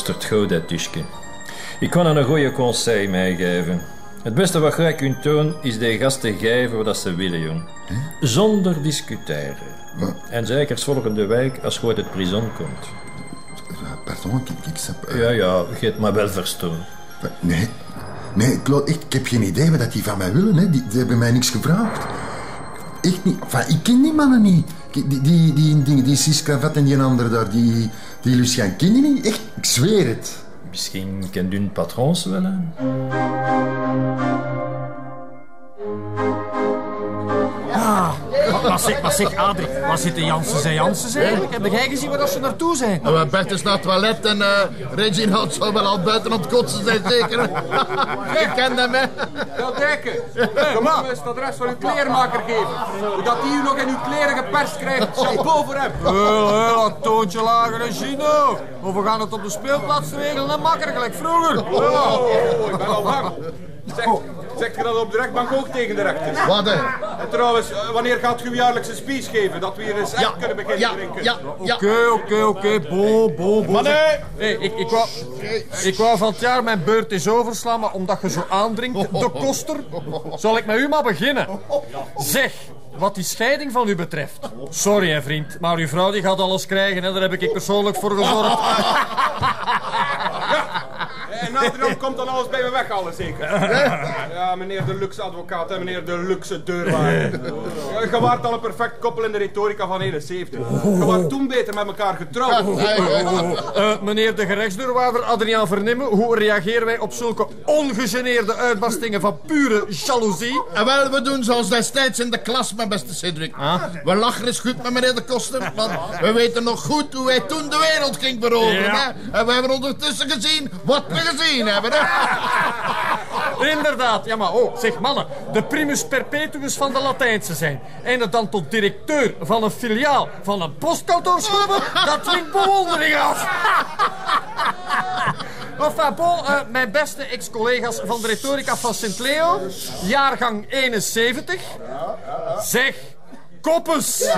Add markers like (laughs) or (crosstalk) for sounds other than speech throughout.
Lustert goed, dat Tuske. Ik kan een goede conseil meegeven. Het beste wat jij kunt doen, is de gasten geven wat ze willen, jong. Zonder discussiëren. En zeker volgende week als je uit het prison komt. Pardon, ik, ik snap... eh, Ja, ja, je hebt me wel verstaan. Nee, nee, Claude, echt, ik heb geen idee wat die van mij willen. Hè. Die, die hebben mij niks gevraagd. Echt niet. Enfin, ik ken die mannen niet. Die, die, die, die, die, die en die andere daar, die, die Lucien, ken? Echt, ik zweer het. Misschien kent u een patrons wel? Maar zeg, maar zeg, Adrie, waar zitten Jansen en Jansen eigenlijk? Heb jij gezien waar dat ze naartoe zijn? En we Bert is naar het toilet en uh, Reginald zou wel al buiten aan het kotsen zijn, zeker. (laughs) Ik ken hem, hè. Ja, Dijken. Kom maar. het adres van uw kleermaker geven. Dat die u nog in uw kleren geperst krijgt. Chapeau voor hem. Heel, heel, een toontje lager en Gino. Of we gaan het op de speelplaats regelen en makkelijk, gelijk vroeger. Oh, ik ben al bang. Zeg, zegt je dat op de rechtbank ook tegen de rechters? Wat, hè? En trouwens, eh, wanneer gaat u uw jaarlijkse speech geven? Dat we hier eens echt kunnen beginnen ja, drinken. ja, ja. Oké, oké, oké. Bo, bo, bo. Mannen! Hey, ik, ik, wou, ik wou van het jaar mijn beurt eens overslaan, maar omdat je zo aandringt, de koster, zal ik met u maar beginnen. Zeg, wat die scheiding van u betreft. Sorry, hè, vriend, maar uw vrouw die gaat alles krijgen en daar heb ik persoonlijk voor gezorgd. (laughs) Naderhand komt dan alles bij me weghalen, zeker? Ja, meneer de luxe advocaat en meneer de luxe deurwaarder. Ja, Je waart al een perfect koppel in de retorica van 71. Je waart toen beter met elkaar getrouwd. Eh, meneer de gerechtsdeurwaarder Adriaan Vernimmen, hoe reageren wij op zulke ongegeneerde uitbarstingen van pure jaloezie? En wel, we doen zoals destijds in de klas, mijn beste Cedric. We lachen eens goed met meneer de Koster, want we weten nog goed hoe hij toen de wereld ging veroveren. Ja. Hè? En we hebben ondertussen gezien wat we gezien Hè? (laughs) Inderdaad, ja maar oh, zeg mannen, de primus perpetuus van de Latijnse zijn. En het dan tot directeur van een filiaal van een postkantoor schubben, dat klinkt bewondering af. (laughs) Enfin bon, eh, mijn beste ex-collega's van de retorica van Sint-Leo, jaargang 71. Zeg, koppes. (laughs)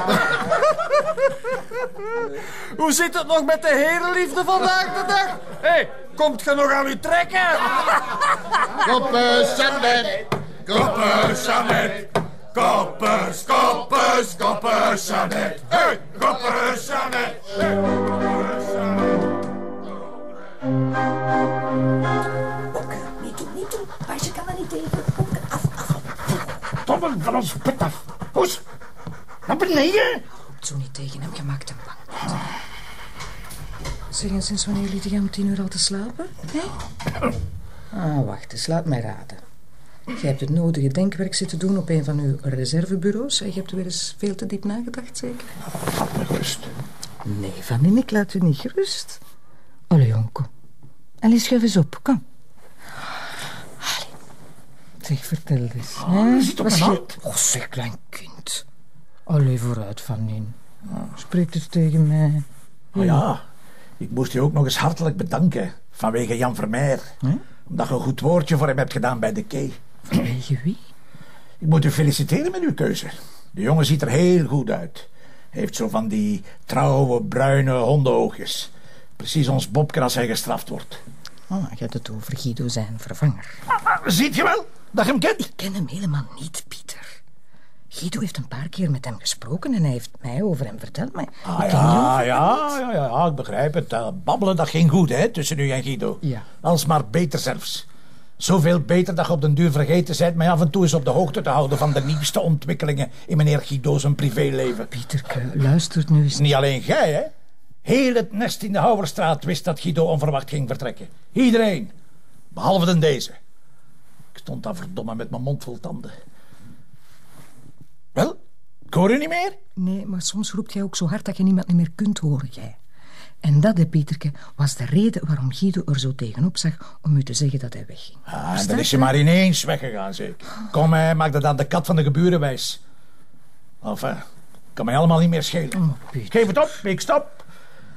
Hoe zit het nog met de herenliefde vandaag de dag? Hey, komt je nog aan u trekken? (laughs) Koppers, Samet. Koppers, Jeannette. Koppers, koppers, koppers, Jeannette. Hey, koppers, Jeannette. Niet doen, niet doen. Paasje kan er niet tegen. Kom, af, af. Stoppen van ons put af. Hoes, naar beneden. Zo niet tegen hem gemaakt. Zeg eens, sinds wanneer jullie gaan om tien uur al te slapen? Nee? Ah, wacht eens, laat mij raden. Je hebt het nodige denkwerk zitten doen op een van uw reservebureaus. En je hebt weer eens veel te diep nagedacht, zeker? Laat me rust. Nee, Van in, ik laat u niet gerust. Allee, jonko. Allee, schuif eens op, kom. Allee. Zeg, vertel eens. hè? je zit op Was mijn je- hand. Oh, zeg, klein kind. Allee, vooruit, Van in. Spreek eens tegen mij. Oh ja, ik moest je ook nog eens hartelijk bedanken. Vanwege Jan Vermeer. Omdat je een goed woordje voor hem hebt gedaan bij de key. Vanwege wie? Ik moet u feliciteren met uw keuze. De jongen ziet er heel goed uit. Heeft zo van die trouwe, bruine hondenoogjes. Precies ons Bobke als hij gestraft wordt. Oh, je hebt het over Guido zijn vervanger. Ziet je wel dat je hem kent? Ik ken hem helemaal niet, Pieter. Guido heeft een paar keer met hem gesproken en hij heeft mij over hem verteld, maar Ah, ja, ja, ja, ja, ik begrijp het. Eh, babbelen, dat ging goed, hè, tussen u en Guido. Ja. Alsmaar beter zelfs. Zoveel beter dat je op den duur vergeten bent... mij af en toe eens op de hoogte te houden... van de nieuwste ontwikkelingen in meneer Guido's privéleven. Pieterke, luistert nu eens. Niet alleen jij, hè. Heel het nest in de Houwerstraat wist dat Guido onverwacht ging vertrekken. Iedereen. Behalve dan deze. Ik stond daar verdomme met mijn mond vol tanden. Wel, ik hoor u niet meer. Nee, maar soms roept jij ook zo hard dat je niemand niet meer kunt horen, jij. En dat, hè, Pieterke, was de reden waarom Guido er zo tegenop zag om u te zeggen dat hij wegging. Ah, en dan is je? maar ineens weggegaan, zeker. Kom, hè, maak dat aan de kat van de geburen wijs. Enfin, kan mij allemaal niet meer schelen. Oh. Geef het op, ik stop.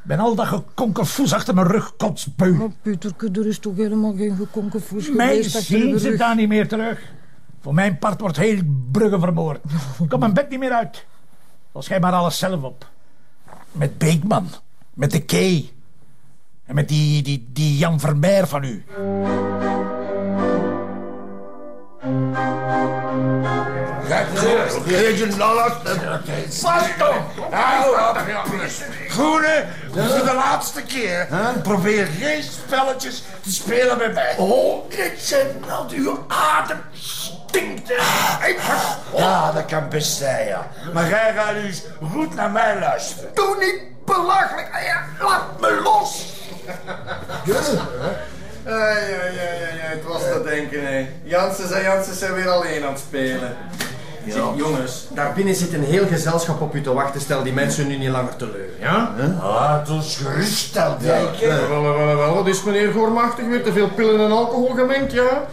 Ik ben al dat gekonkelfoes achter mijn rug kotsbeu. Maar Pieterke, er is toch helemaal geen gekonkenvoes Mij geweest achter zien ze daar niet meer terug. Voor mijn part wordt heel Brugge vermoord. Kom mijn bed niet meer uit. Los jij maar alles zelf op. Met Beekman. Met de Key. En met die, die, die Jan Vermeer van u. Vast toch! Groene, voor de laatste keer. Probeer geen spelletjes te spelen met mij. Oh, dit zijn dat uw adem stinkt. Ja, dat kan best zijn, ja. Maar jij gaat nu eens goed naar mij luisteren. Doe niet belachelijk. Ja, Laat me los. Ja, ja, ja, ja, ja, het was te denken, hè. Jansen en Jansen zijn weer alleen aan het spelen. Zeg, jongens, daar binnen zit een heel gezelschap op u te wachten. Stel die mensen nu niet langer teleur, ja? Ah, dus geruststeld, Dijkje. Wel, wel, wel, wel, wat is meneer Goormachtig weer? Te veel pillen en alcohol gemengd, ja?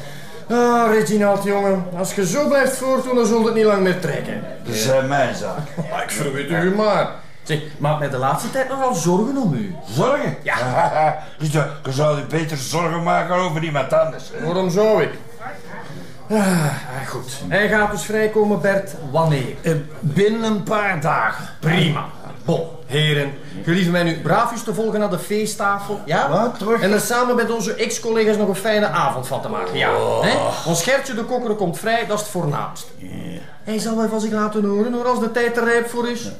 Ah, Reginald, jongen. Als je zo blijft voortdoen, dan zult het niet lang meer trekken. Dat is uh, mijn zaak. Maar ik verwit u maar. Zeg, maakt mij de laatste tijd nogal zorgen om u. Zorgen? Ja. (laughs) dus je, je zou je beter zorgen maken over iemand anders. hè? Waarom zou ik? Ah, ah, goed. Hij gaat dus vrijkomen, Bert. Wanneer? Eh, binnen een paar dagen. Prima. Bon, heren. Gelieve mij nu braafjes te volgen naar de feesttafel, ja? Wat, terug? En er samen met onze ex-collega's nog een fijne avond van te maken, ja. Hè? Ons Gertje de Kokker komt vrij, dat is het voornaamste. Hij zal wel van zich laten horen, hoor, als de tijd er rijp voor is.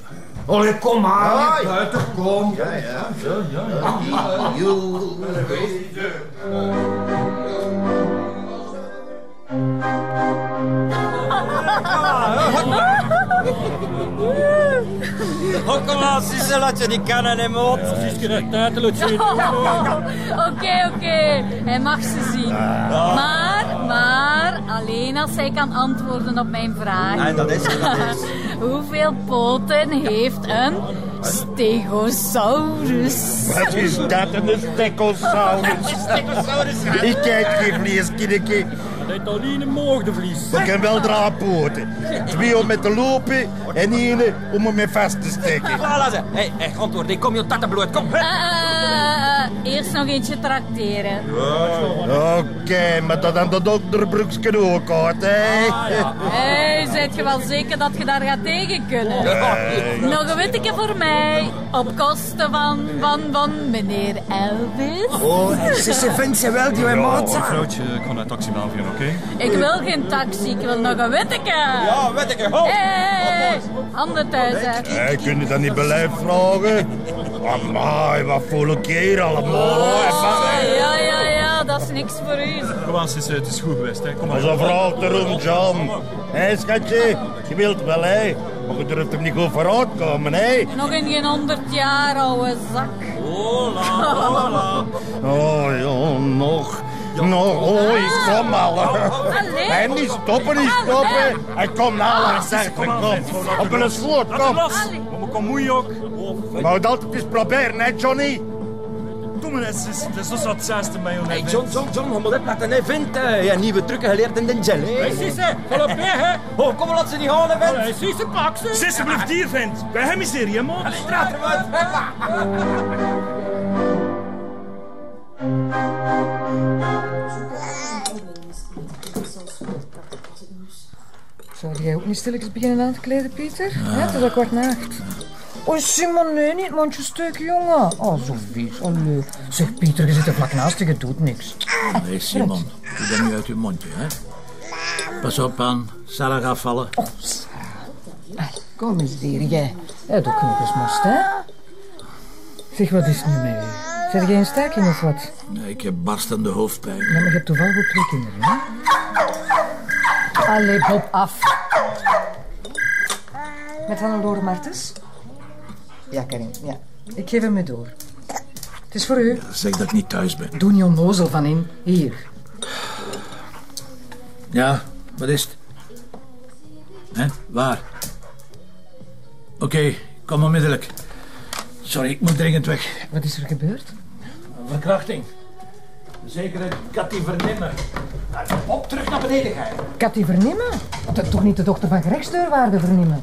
Allee, kom maar, Ja, niet buiten, kom. Ja, ja. Oh, kom aan, Sissel, laat je die kannen en mot. (laughs) Oké, oké. Hij mag ze zien. Maar, maar, alleen als hij kan antwoorden op mijn vraag. Nee, dat is, dat is. (laughs) Hoeveel poten heeft een stegosaurus? Wat is dat, een stegosaurus? Ik kijk geen vleeskinnetje. Dat is alleen een moordevlies. Ik kan wel draadpoten. Twee om met te lopen en één om me mee vast te steken. Voilà, ze. Hé, hey, antwoord, ik kom je tatten bloed, kom. Eerst nog eentje trakteren. Oké, maar dat aan de dokterbroekje ook hè? Hé, zijt je wel zeker dat je daar gaat tegen kunnen? Nog een witteke voor mij. Op kosten van, van, van meneer Elvis. Oh, ze vindt ze wel die wij maat Vrouwtje, ik ga naar taximaal oké? Ik wil geen taxi, ik wil nog een witteke. Ja, ik, ho. Hé, handen thuis uit. Hey, kun je dat niet beleid vragen? Amai, wat voel ik hier allemaal? hè? Ja, ja, ja, dat is niks voor u. Kom aan, Sisse, het is goed geweest, hè? Kom Als een vrouw erom, John. Hé, schatje, je wilt wel, hè? Maar je durft hem niet goed vooruit komen, hè? Nog in geen honderd jaar, ouwe zak. Oh, ja, nog. Nog, oh, ik kom al. Allee. En niet stoppen, niet stoppen. Hij komt nou, zeg, kom. Op een sloot, kom. Maar kom moeie ook. Maar dat eens proberen, hè, Johnny? Doe me eens, Sisse. Het is zo zat zesde mij, Hey, John, John, John, moet dat laten hij vindt? Ja, nieuwe trucken geleerd in de gel, hè? Hey, Sisse, volop mee, hè? Oh, kom, laat ze niet halen, vent. Hey, Sisse, pak ze. Sisse, blijf hier, vent. Bij hem is hier, hè, man. Straat eruit. Zou jij ook niet stilletjes beginnen aan te kleden, Pieter? Ja, het is al kwart na acht. Oh, Simon, nee, niet mondje stuk, jongen. Oh, zo vies, oh leuk. Zeg, Pieter, je zit er vlak naast je, je doet niks. Nee, Simon, doe dat nu uit je mondje, hè? Pas op, aan. Sarah gaat vallen. Ah, Kom eens, dier, jij. Ook genoeg gesmost, hè? Zeg, wat is nu met u? Zeg jij een staking of wat? Nee, ik heb barstende hoofdpijn. Ja, maar je hebt toevallig ook twee kinderen, hè? Allee, Bob, af. Met Hannelore Martens? Ja, Karin, ja. Ik geef hem mee door. Het is voor u. Zeg dat ik niet thuis ben. Doe niet onnozel van in. Hier. Ja, wat is het? Hè? Waar? Oké, kom onmiddellijk. Sorry, ik moet dringend weg. Wat is er gebeurd? Verkrachting. Zekere Cathy Vernimmer. Nou, Op, terug naar beneden, gij. Cathy Vernemen? Dat is toch niet de dochter van gerechtsdeurwaarde Vernemen?